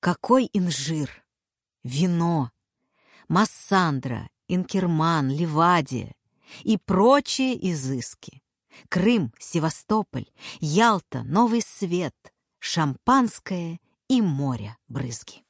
Какой инжир, вино, массандра, инкерман, ливадия и прочие изыски. Крым, Севастополь, Ялта, Новый Свет, шампанское и море брызги.